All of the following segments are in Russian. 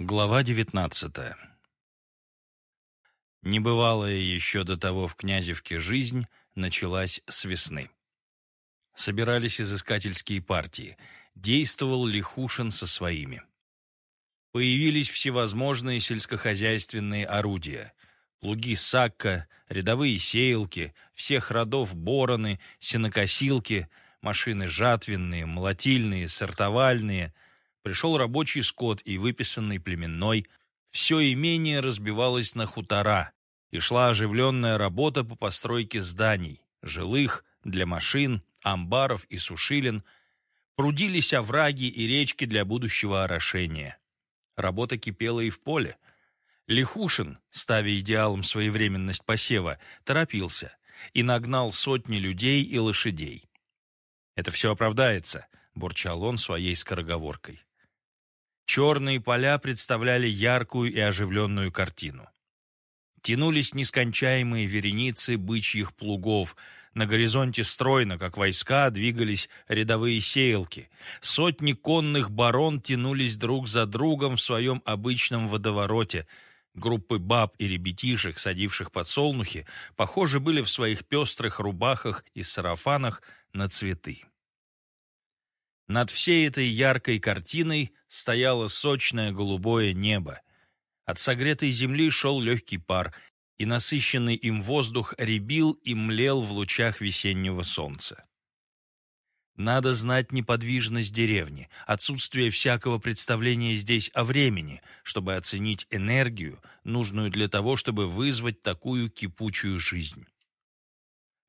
Глава девятнадцатая Небывалая еще до того в Князевке жизнь началась с весны. Собирались изыскательские партии. Действовал Лихушин со своими. Появились всевозможные сельскохозяйственные орудия. Плуги сакка, рядовые сеялки, всех родов бороны, сенокосилки, машины жатвенные, молотильные, сортовальные — Пришел рабочий скот и выписанный племенной. Все имение разбивалось на хутора, и шла оживленная работа по постройке зданий, жилых, для машин, амбаров и сушилин. Прудились овраги и речки для будущего орошения. Работа кипела и в поле. Лихушин, ставя идеалом своевременность посева, торопился и нагнал сотни людей и лошадей. «Это все оправдается», — бурчал он своей скороговоркой. Черные поля представляли яркую и оживленную картину. Тянулись нескончаемые вереницы бычьих плугов, на горизонте стройно, как войска, двигались рядовые сеялки. Сотни конных барон тянулись друг за другом в своем обычном водовороте. Группы баб и ребятишек, садивших под солнухи, похожи были в своих пестрых рубахах и сарафанах на цветы. Над всей этой яркой картиной стояло сочное голубое небо. От согретой земли шел легкий пар, и насыщенный им воздух рябил и млел в лучах весеннего солнца. Надо знать неподвижность деревни, отсутствие всякого представления здесь о времени, чтобы оценить энергию, нужную для того, чтобы вызвать такую кипучую жизнь.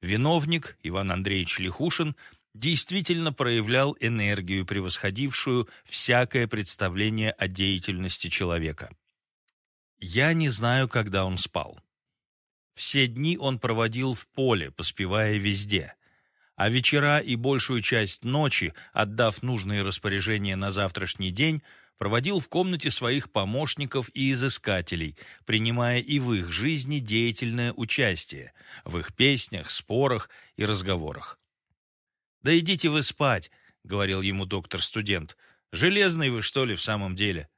Виновник Иван Андреевич Лихушин действительно проявлял энергию, превосходившую всякое представление о деятельности человека. Я не знаю, когда он спал. Все дни он проводил в поле, поспевая везде, а вечера и большую часть ночи, отдав нужные распоряжения на завтрашний день, проводил в комнате своих помощников и изыскателей, принимая и в их жизни деятельное участие, в их песнях, спорах и разговорах. «Да идите вы спать», — говорил ему доктор-студент. «Железный вы, что ли, в самом деле?»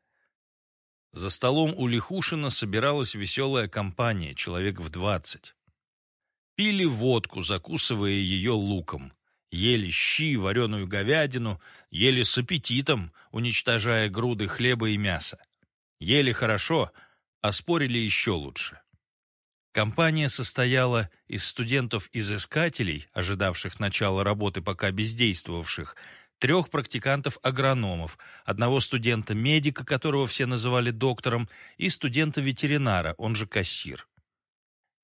За столом у Лихушина собиралась веселая компания, человек в двадцать. Пили водку, закусывая ее луком. Ели щи, вареную говядину, ели с аппетитом, уничтожая груды хлеба и мяса. Ели хорошо, а спорили еще лучше. Компания состояла из студентов-изыскателей, ожидавших начала работы пока бездействовавших, трех практикантов-агрономов, одного студента-медика, которого все называли доктором, и студента-ветеринара, он же кассир.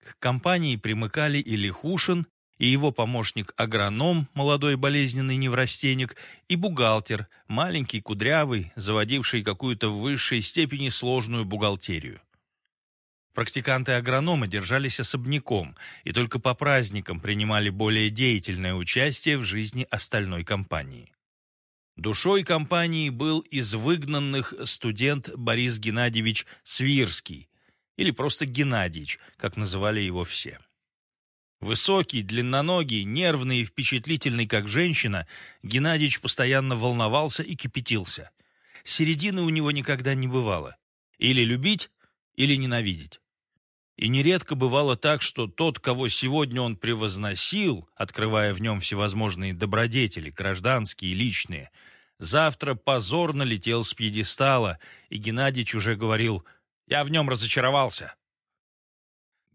К компании примыкали и Лихушин, и его помощник-агроном, молодой болезненный неврастенник, и бухгалтер, маленький, кудрявый, заводивший какую-то в высшей степени сложную бухгалтерию. Практиканты-агрономы держались особняком и только по праздникам принимали более деятельное участие в жизни остальной компании. Душой компании был из выгнанных студент Борис Геннадьевич Свирский, или просто Геннадьевич, как называли его все. Высокий, длинноногий, нервный и впечатлительный, как женщина, Геннадьевич постоянно волновался и кипятился. Середины у него никогда не бывало. Или любить, или ненавидеть. И нередко бывало так, что тот, кого сегодня он превозносил, открывая в нем всевозможные добродетели, гражданские и личные, завтра позорно летел с пьедестала, и Геннадьевич уже говорил «Я в нем разочаровался».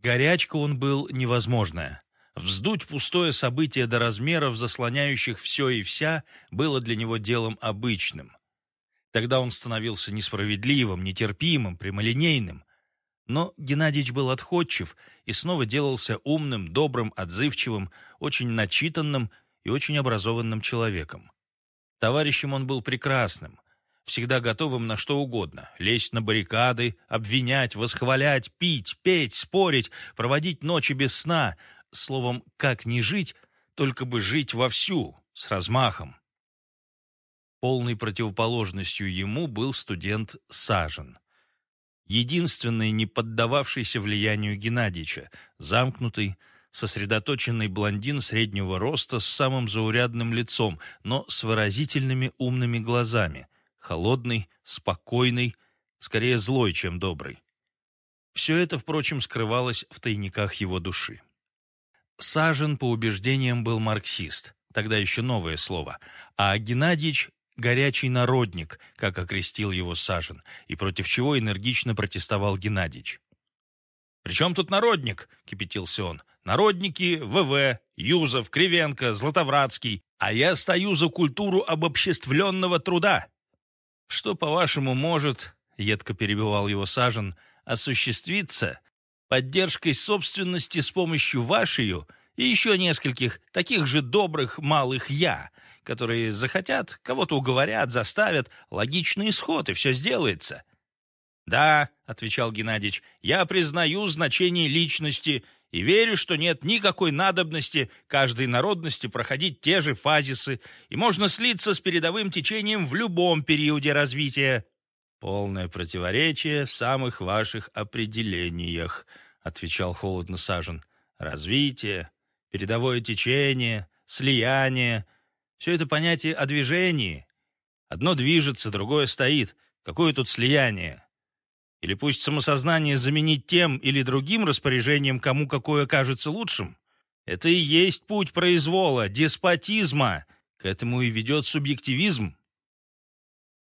Горячка он был невозможная. Вздуть пустое событие до размеров, заслоняющих все и вся, было для него делом обычным. Тогда он становился несправедливым, нетерпимым, прямолинейным – но Геннадьевич был отходчив и снова делался умным, добрым, отзывчивым, очень начитанным и очень образованным человеком. Товарищем он был прекрасным, всегда готовым на что угодно — лезть на баррикады, обвинять, восхвалять, пить, петь, спорить, проводить ночи без сна. Словом, как не жить, только бы жить вовсю, с размахом. Полной противоположностью ему был студент Сажен единственный, не поддававшийся влиянию Геннадьевича, замкнутый, сосредоточенный блондин среднего роста с самым заурядным лицом, но с выразительными умными глазами, холодный, спокойный, скорее злой, чем добрый. Все это, впрочем, скрывалось в тайниках его души. Сажен, по убеждениям, был марксист, тогда еще новое слово, а Геннадьевич — горячий народник, как окрестил его Сажен, и против чего энергично протестовал Геннадьевич. «При чем тут народник?» — кипятился он. «Народники — ВВ, Юзов, Кривенко, Златовратский, а я стою за культуру обобществленного труда». «Что, по-вашему, может, — едко перебивал его Сажен, — осуществиться поддержкой собственности с помощью вашей и еще нескольких таких же добрых малых «я», которые захотят, кого-то уговорят, заставят, логичный исход, и все сделается. «Да», — отвечал Геннадьевич, — «я признаю значение личности и верю, что нет никакой надобности каждой народности проходить те же фазисы, и можно слиться с передовым течением в любом периоде развития». «Полное противоречие в самых ваших определениях», — отвечал холодно Сажен. «Развитие, передовое течение, слияние — все это понятие о движении. Одно движется, другое стоит. Какое тут слияние? Или пусть самосознание заменить тем или другим распоряжением, кому какое кажется лучшим? Это и есть путь произвола, деспотизма. К этому и ведет субъективизм.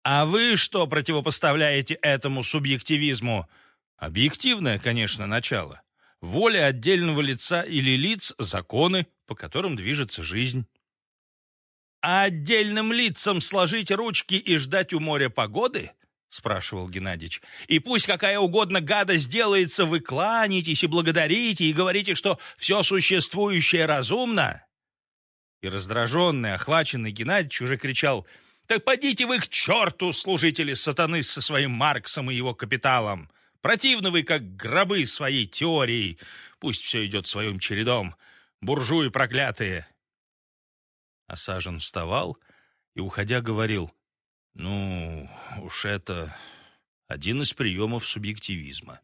А вы что противопоставляете этому субъективизму? Объективное, конечно, начало. Воля отдельного лица или лиц – законы, по которым движется жизнь. А отдельным лицам сложить ручки и ждать у моря погоды? — спрашивал Геннадьевич. «И пусть какая угодно гадость делается, вы кланяетесь и благодарите, и говорите, что все существующее разумно!» И раздраженный, охваченный Геннадьевич уже кричал «Так подите вы к черту, служители сатаны со своим Марксом и его капиталом! Противны вы, как гробы своей теорией! Пусть все идет своим чередом! Буржуи проклятые!» Осажен вставал и, уходя, говорил — ну, уж это один из приемов субъективизма.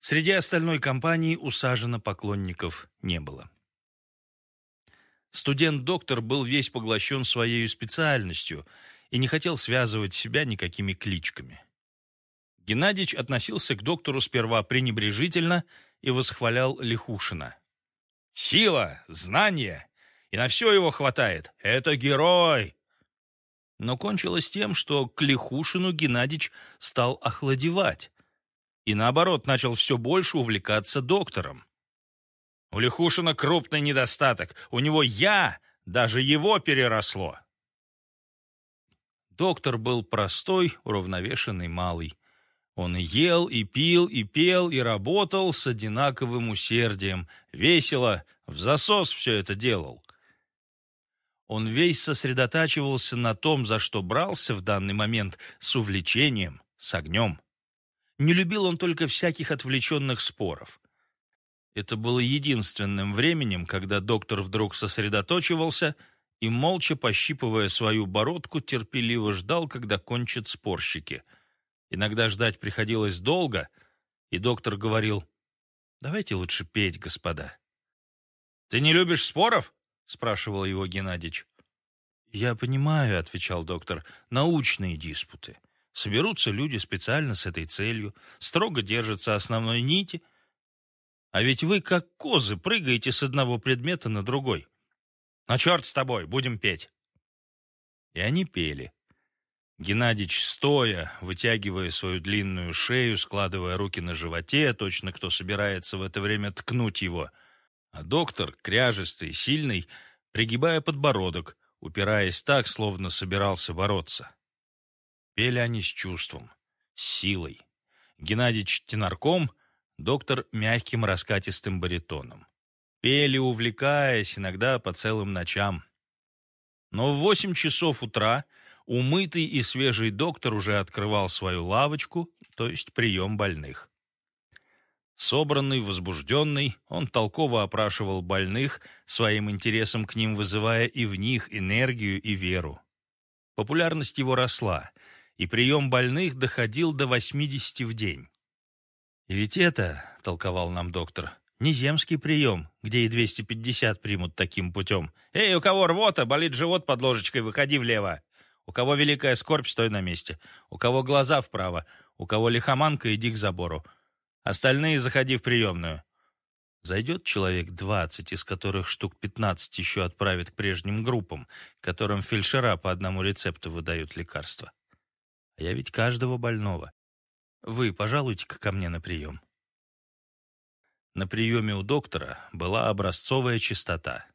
Среди остальной компании усажено поклонников не было. Студент-доктор был весь поглощен своей специальностью и не хотел связывать себя никакими кличками. Геннадьевич относился к доктору сперва пренебрежительно и восхвалял Лихушина. «Сила, знание, и на все его хватает. Это герой! но кончилось тем, что к Лихушину Геннадьевич стал охладевать и, наоборот, начал все больше увлекаться доктором. У Лихушина крупный недостаток. У него «я» даже его переросло. Доктор был простой, уравновешенный малый. Он ел, и пил, и пел, и работал с одинаковым усердием. Весело, в засос все это делал. Он весь сосредотачивался на том, за что брался в данный момент, с увлечением, с огнем. Не любил он только всяких отвлеченных споров. Это было единственным временем, когда доктор вдруг сосредоточивался и, молча пощипывая свою бородку, терпеливо ждал, когда кончат спорщики. Иногда ждать приходилось долго, и доктор говорил, «Давайте лучше петь, господа». «Ты не любишь споров?» — спрашивал его Геннадьевич. «Я понимаю», — отвечал доктор, — «научные диспуты. Соберутся люди специально с этой целью, строго держатся основной нити. А ведь вы, как козы, прыгаете с одного предмета на другой. А черт с тобой, будем петь». И они пели. Геннадьевич, стоя, вытягивая свою длинную шею, складывая руки на животе, точно кто собирается в это время ткнуть его — а доктор, кряжистый, сильный, пригибая подбородок, упираясь так, словно собирался бороться. Пели они с чувством, с силой. Геннадьевич тенарком, доктор мягким раскатистым баритоном. Пели, увлекаясь, иногда по целым ночам. Но в восемь часов утра умытый и свежий доктор уже открывал свою лавочку, то есть прием больных. Собранный, возбужденный, он толково опрашивал больных, своим интересом к ним вызывая и в них энергию и веру. Популярность его росла, и прием больных доходил до 80 в день. «И ведь это, — толковал нам доктор, — не земский прием, где и 250 примут таким путем. Эй, у кого рвота, болит живот под ложечкой, выходи влево. У кого великая скорбь, стой на месте. У кого глаза вправо, у кого лихоманка, иди к забору. Остальные заходи в приемную. Зайдет человек двадцать, из которых штук пятнадцать еще отправят к прежним группам, которым фельдшера по одному рецепту выдают лекарства. А я ведь каждого больного. Вы пожалуйте-ка ко мне на прием. На приеме у доктора была образцовая чистота.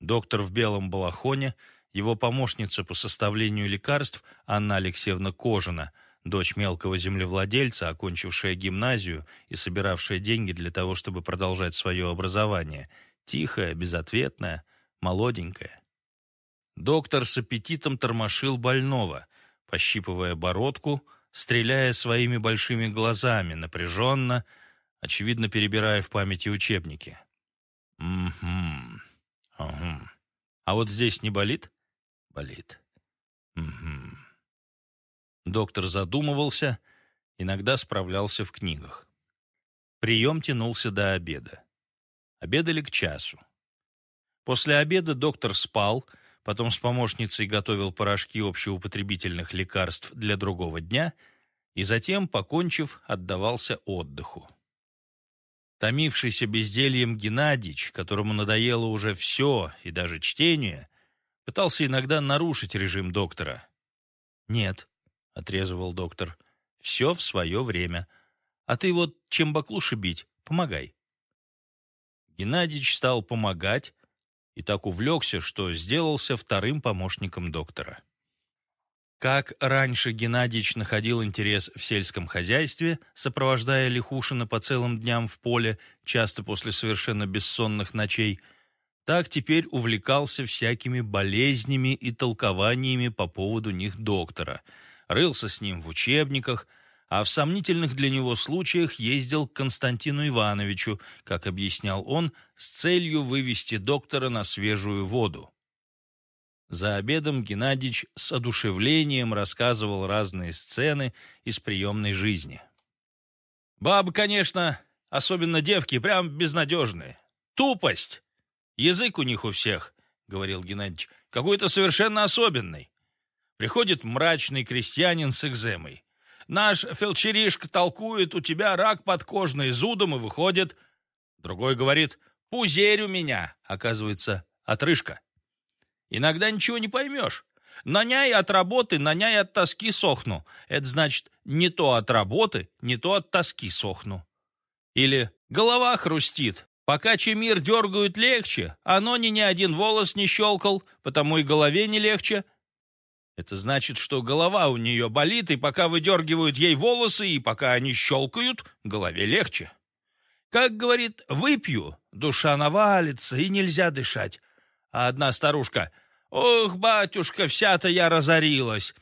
Доктор в белом балахоне, его помощница по составлению лекарств Анна Алексеевна Кожина — дочь мелкого землевладельца, окончившая гимназию и собиравшая деньги для того, чтобы продолжать свое образование, тихая, безответная, молоденькая. Доктор с аппетитом тормошил больного, пощипывая бородку, стреляя своими большими глазами, напряженно, очевидно, перебирая в памяти учебники. «Угу. А вот здесь не болит?» «Болит. Угу. Доктор задумывался, иногда справлялся в книгах. Прием тянулся до обеда. Обедали к часу. После обеда доктор спал, потом с помощницей готовил порошки общеупотребительных лекарств для другого дня и затем, покончив, отдавался отдыху. Томившийся бездельем Геннадьич, которому надоело уже все и даже чтение, пытался иногда нарушить режим доктора. Нет, отрезывал доктор. «Все в свое время. А ты вот чем баклуши бить, помогай». Геннадьевич стал помогать и так увлекся, что сделался вторым помощником доктора. Как раньше Геннадьевич находил интерес в сельском хозяйстве, сопровождая Лихушина по целым дням в поле, часто после совершенно бессонных ночей, так теперь увлекался всякими болезнями и толкованиями по поводу них доктора – рылся с ним в учебниках, а в сомнительных для него случаях ездил к Константину Ивановичу, как объяснял он, с целью вывести доктора на свежую воду. За обедом Геннадьевич с одушевлением рассказывал разные сцены из приемной жизни. «Бабы, конечно, особенно девки, прям безнадежные. Тупость! Язык у них у всех, — говорил Геннадьевич, — какой-то совершенно особенный. Приходит мрачный крестьянин с экземой. Наш фельдшеришка толкует, у тебя рак подкожный, зудом и выходит. Другой говорит, пузерь у меня, оказывается, отрыжка. Иногда ничего не поймешь. Наняй от работы, наняй от тоски сохну. Это значит, не то от работы, не то от тоски сохну. Или голова хрустит. Пока чемир дергают легче, оно ни ни один волос не щелкал, потому и голове не легче — это значит, что голова у нее болит, и пока выдергивают ей волосы, и пока они щелкают, голове легче. Как говорит, выпью, душа навалится, и нельзя дышать. А одна старушка, ох, батюшка, вся-то я разорилась.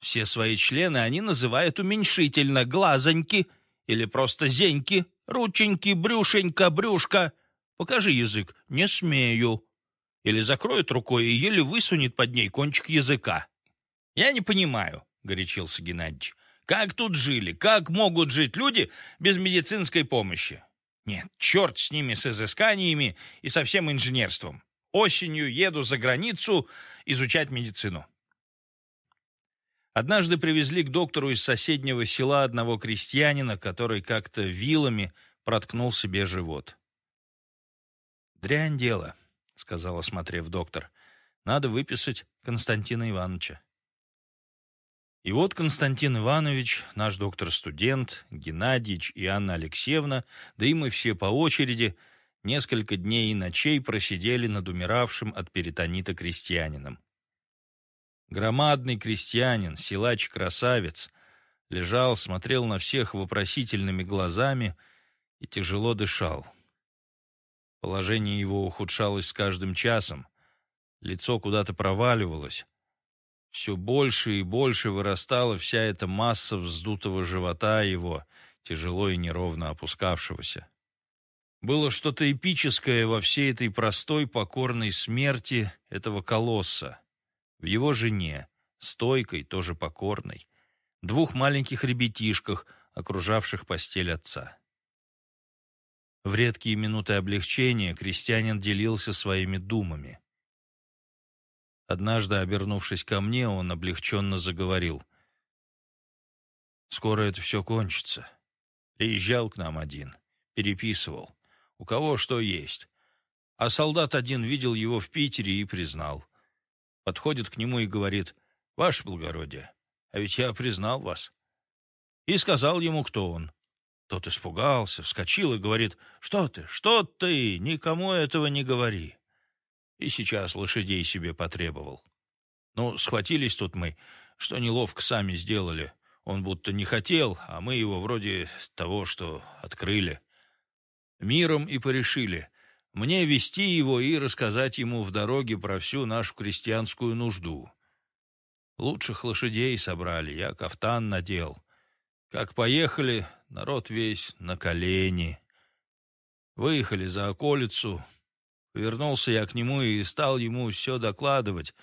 Все свои члены они называют уменьшительно глазоньки или просто зеньки, рученьки, брюшенька, брюшка. Покажи язык. Не смею или закроет рукой и еле высунет под ней кончик языка. «Я не понимаю», — горячился Геннадьевич, «как тут жили, как могут жить люди без медицинской помощи? Нет, черт с ними, с изысканиями и со всем инженерством. Осенью еду за границу изучать медицину». Однажды привезли к доктору из соседнего села одного крестьянина, который как-то вилами проткнул себе живот. «Дрянь дело», — сказал, осмотрев доктор. «Надо выписать Константина Ивановича». И вот Константин Иванович, наш доктор-студент, Геннадьевич и Анна Алексеевна, да и мы все по очереди, несколько дней и ночей просидели над умиравшим от перитонита крестьянином. Громадный крестьянин, силач-красавец, лежал, смотрел на всех вопросительными глазами и тяжело дышал. Положение его ухудшалось с каждым часом. Лицо куда-то проваливалось. Все больше и больше вырастала вся эта масса вздутого живота его, тяжело и неровно опускавшегося. Было что-то эпическое во всей этой простой покорной смерти этого колосса. В его жене, стойкой, тоже покорной, двух маленьких ребятишках, окружавших постель отца. В редкие минуты облегчения крестьянин делился своими думами. Однажды, обернувшись ко мне, он облегченно заговорил. «Скоро это все кончится. Приезжал к нам один, переписывал. У кого что есть. А солдат один видел его в Питере и признал. Подходит к нему и говорит, «Ваше благородие, а ведь я признал вас». И сказал ему, кто он. Тот испугался, вскочил и говорит, «Что ты, что ты, никому этого не говори». И сейчас лошадей себе потребовал. Ну, схватились тут мы, что неловко сами сделали. Он будто не хотел, а мы его вроде того, что открыли. Миром и порешили. Мне вести его и рассказать ему в дороге про всю нашу крестьянскую нужду. Лучших лошадей собрали, я кафтан надел. Как поехали, народ весь на колени. Выехали за околицу. Вернулся я к нему и стал ему все докладывать,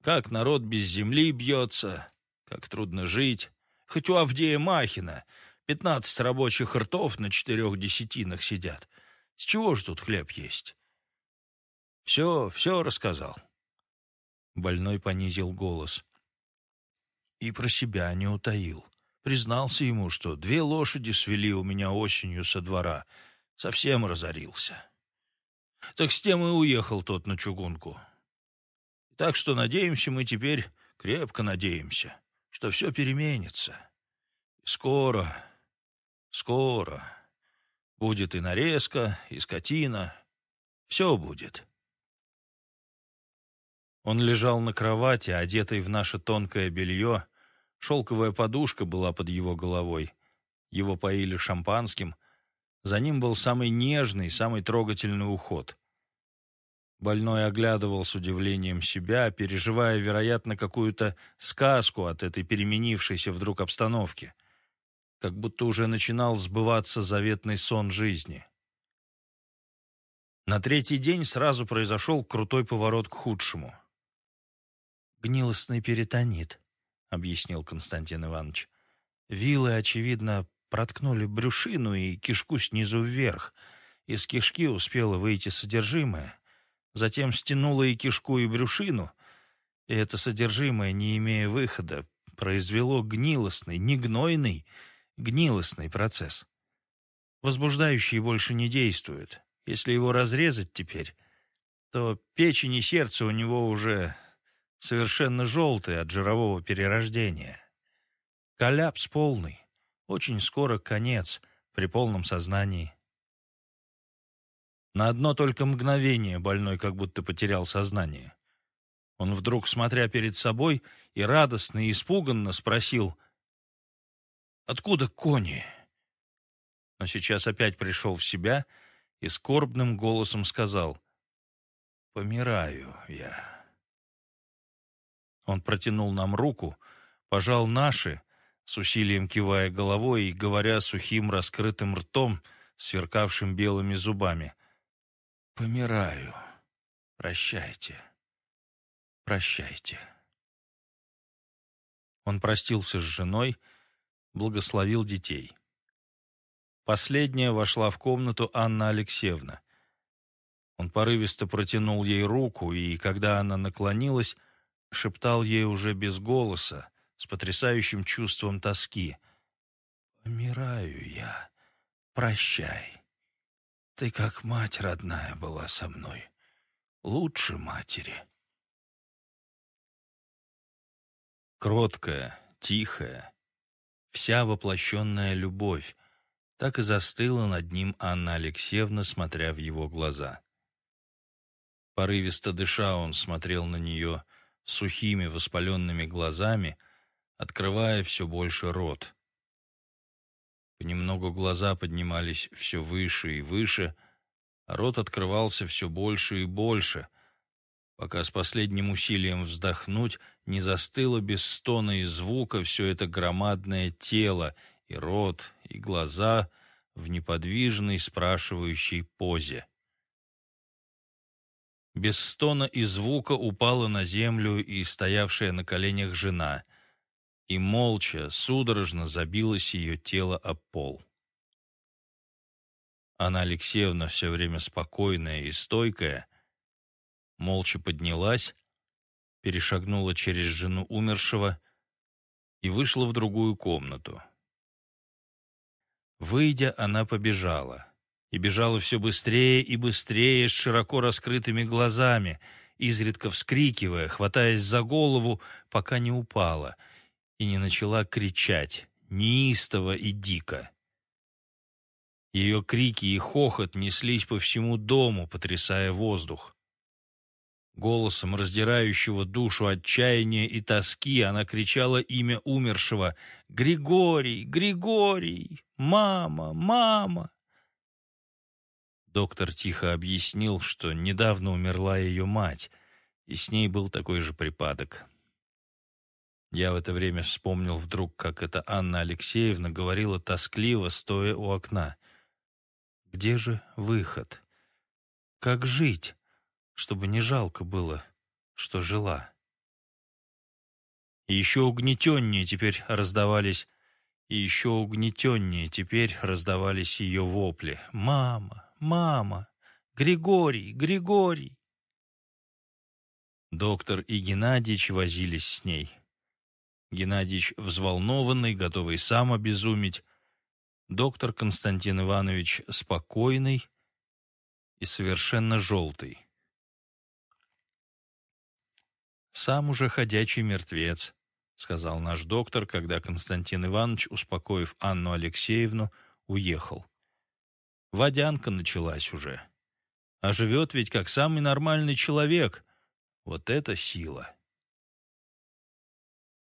как народ без земли бьется, как трудно жить. Хоть у Авдея Махина пятнадцать рабочих ртов на четырех десятинах сидят. С чего же тут хлеб есть? Все, все рассказал. Больной понизил голос. И про себя не утаил. Признался ему, что две лошади свели у меня осенью со двора. Совсем разорился. Так с тем и уехал тот на чугунку. Так что надеемся мы теперь, крепко надеемся, что все переменится. Скоро, скоро будет и нарезка, и скотина. Все будет. Он лежал на кровати, одетый в наше тонкое белье. Шелковая подушка была под его головой. Его поили шампанским. За ним был самый нежный, самый трогательный уход. Больной оглядывал с удивлением себя, переживая, вероятно, какую-то сказку от этой переменившейся вдруг обстановки. Как будто уже начинал сбываться заветный сон жизни. На третий день сразу произошел крутой поворот к худшему. «Гнилостный перитонит», — объяснил Константин Иванович. «Вилы, очевидно, проткнули брюшину и кишку снизу вверх. Из кишки успело выйти содержимое» затем стянуло и кишку, и брюшину, и это содержимое, не имея выхода, произвело гнилостный, не гнойный, гнилостный процесс. Возбуждающий больше не действует. Если его разрезать теперь, то печень и сердце у него уже совершенно желтые от жирового перерождения. Коллапс полный. Очень скоро конец при полном сознании. На одно только мгновение больной как будто потерял сознание. Он вдруг, смотря перед собой, и радостно, и испуганно спросил «Откуда кони?» Но сейчас опять пришел в себя и скорбным голосом сказал «Помираю я». Он протянул нам руку, пожал наши, с усилием кивая головой и говоря сухим раскрытым ртом, сверкавшим белыми зубами — Помираю. Прощайте. Прощайте. Он простился с женой, благословил детей. Последняя вошла в комнату Анна Алексеевна. Он порывисто протянул ей руку, и, когда она наклонилась, шептал ей уже без голоса, с потрясающим чувством тоски. «Помираю я. Прощай». Ты как мать родная была со мной. Лучше матери. Кроткая, тихая, вся воплощенная любовь, так и застыла над ним Анна Алексеевна, смотря в его глаза. Порывисто дыша, он смотрел на нее сухими воспаленными глазами, открывая все больше рот. Понемногу глаза поднимались все выше и выше, а рот открывался все больше и больше, пока с последним усилием вздохнуть не застыло без стона и звука все это громадное тело, и рот, и глаза в неподвижной спрашивающей позе. Без стона и звука упала на землю и стоявшая на коленях жена — и молча, судорожно забилось ее тело об пол. Анна Алексеевна, все время спокойная и стойкая, молча поднялась, перешагнула через жену умершего и вышла в другую комнату. Выйдя, она побежала. И бежала все быстрее и быстрее, с широко раскрытыми глазами, изредка вскрикивая, хватаясь за голову, пока не упала, и не начала кричать, неистово и дико. Ее крики и хохот неслись по всему дому, потрясая воздух. Голосом раздирающего душу отчаяния и тоски она кричала имя умершего «Григорий! Григорий! Мама! Мама!» Доктор тихо объяснил, что недавно умерла ее мать, и с ней был такой же припадок. Я в это время вспомнил вдруг, как эта Анна Алексеевна говорила тоскливо, стоя у окна. «Где же выход? Как жить?» чтобы не жалко было, что жила. И еще угнетеннее теперь раздавались, и еще угнетеннее теперь раздавались ее вопли. «Мама! Мама! Григорий! Григорий!» Доктор и Геннадьич возились с ней. Геннадьич взволнованный, готовый сам обезумить. Доктор Константин Иванович спокойный и совершенно желтый. сам уже ходячий мертвец», — сказал наш доктор, когда Константин Иванович, успокоив Анну Алексеевну, уехал. «Водянка началась уже. А живет ведь как самый нормальный человек. Вот это сила!»